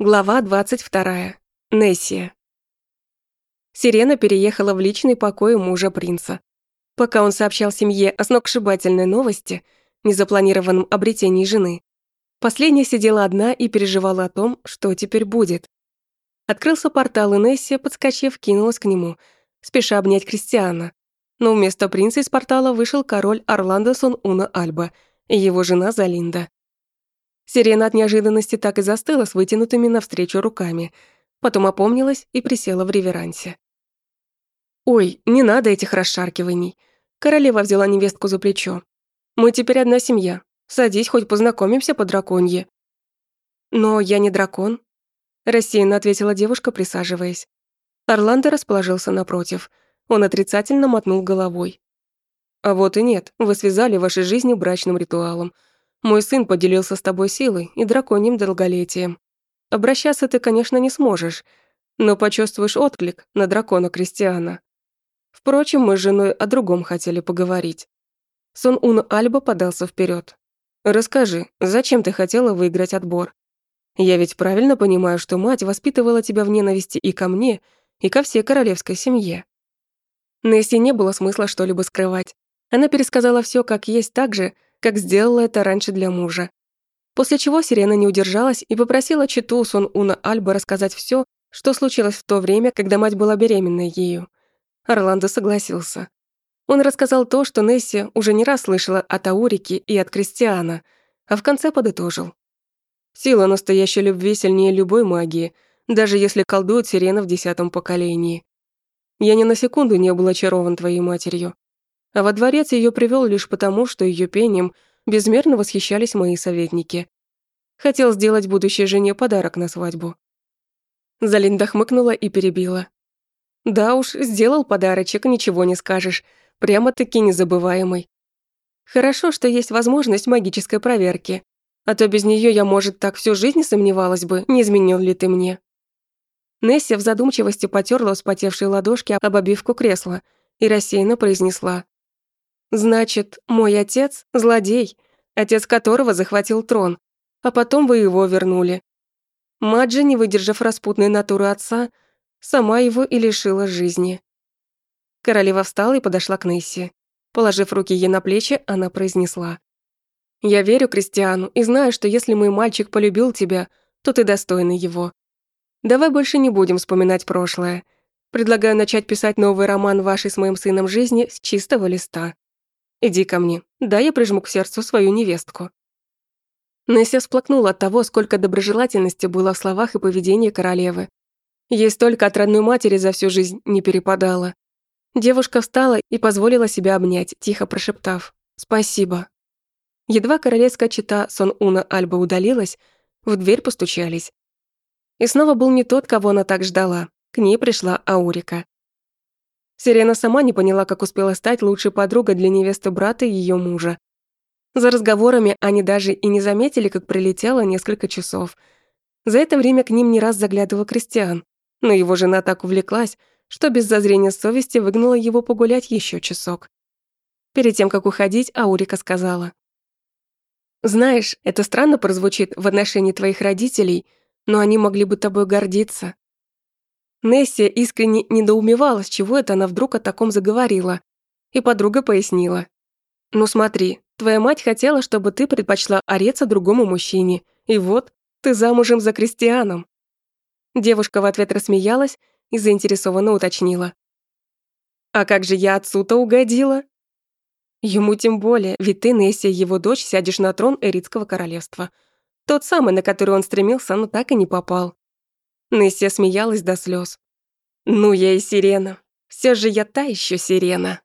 Глава 22. Нессия. Сирена переехала в личный покой мужа принца. Пока он сообщал семье о сногсшибательной новости, незапланированном обретении жены, последняя сидела одна и переживала о том, что теперь будет. Открылся портал, и Нессия, подскочив, кинулась к нему, спеша обнять Кристиана. Но вместо принца из портала вышел король Орландо Сон Уна Альба и его жена Залинда. Сирена от неожиданности так и застыла с вытянутыми навстречу руками. Потом опомнилась и присела в реверансе. «Ой, не надо этих расшаркиваний». Королева взяла невестку за плечо. «Мы теперь одна семья. Садись, хоть познакомимся по драконье». «Но я не дракон», – рассеянно ответила девушка, присаживаясь. Орландо расположился напротив. Он отрицательно мотнул головой. «А вот и нет, вы связали ваши жизни брачным ритуалом. Мой сын поделился с тобой силой и драконьим долголетием. Обращаться ты, конечно, не сможешь, но почувствуешь отклик на дракона Кристиана. Впрочем, мы с женой о другом хотели поговорить. Сон Ун Альба подался вперед. «Расскажи, зачем ты хотела выиграть отбор? Я ведь правильно понимаю, что мать воспитывала тебя в ненависти и ко мне, и ко всей королевской семье». Несси не было смысла что-либо скрывать. Она пересказала все как есть так же, как сделала это раньше для мужа. После чего Сирена не удержалась и попросила Читу Сон Уна Альба рассказать все, что случилось в то время, когда мать была беременной ею. Орландо согласился. Он рассказал то, что Несси уже не раз слышала от Аурике и от Кристиана, а в конце подытожил. «Сила настоящей любви сильнее любой магии, даже если колдует сирена в десятом поколении. Я ни на секунду не был очарован твоей матерью а во дворец ее привел лишь потому, что ее пением безмерно восхищались мои советники. Хотел сделать будущей жене подарок на свадьбу. Залинда хмыкнула и перебила. Да уж, сделал подарочек, ничего не скажешь. Прямо-таки незабываемый. Хорошо, что есть возможность магической проверки. А то без нее я, может, так всю жизнь сомневалась бы, не изменил ли ты мне. Несси в задумчивости потерла вспотевшие ладошки об обивку кресла и рассеянно произнесла. Значит, мой отец – злодей, отец которого захватил трон, а потом вы его вернули. Мать же, не выдержав распутной натуры отца, сама его и лишила жизни. Королева встала и подошла к Несси. Положив руки ей на плечи, она произнесла. «Я верю Кристиану и знаю, что если мой мальчик полюбил тебя, то ты достойный его. Давай больше не будем вспоминать прошлое. Предлагаю начать писать новый роман вашей с моим сыном жизни с чистого листа». Иди ко мне, да я прижму к сердцу свою невестку». Несси всплакнула от того, сколько доброжелательности было в словах и поведении королевы. Ей столько от родной матери за всю жизнь не перепадало. Девушка встала и позволила себя обнять, тихо прошептав «Спасибо». Едва королевская чита Сон Уна Альба удалилась, в дверь постучались. И снова был не тот, кого она так ждала. К ней пришла Аурика. Сирена сама не поняла, как успела стать лучшей подругой для невесты брата и ее мужа. За разговорами они даже и не заметили, как прилетело несколько часов. За это время к ним не раз заглядывал Кристиан, но его жена так увлеклась, что без зазрения совести выгнала его погулять еще часок. Перед тем, как уходить, Аурика сказала. «Знаешь, это странно прозвучит в отношении твоих родителей, но они могли бы тобой гордиться. Нессия искренне недоумевала, с чего это она вдруг о таком заговорила. И подруга пояснила. «Ну смотри, твоя мать хотела, чтобы ты предпочла ореться другому мужчине. И вот, ты замужем за крестьяном». Девушка в ответ рассмеялась и заинтересованно уточнила. «А как же я отцу-то угодила?» Ему тем более, ведь ты, Нессия, его дочь, сядешь на трон Эритского королевства. Тот самый, на который он стремился, но так и не попал. Нессия смеялась до слез. «Ну я и сирена. Все же я та еще сирена».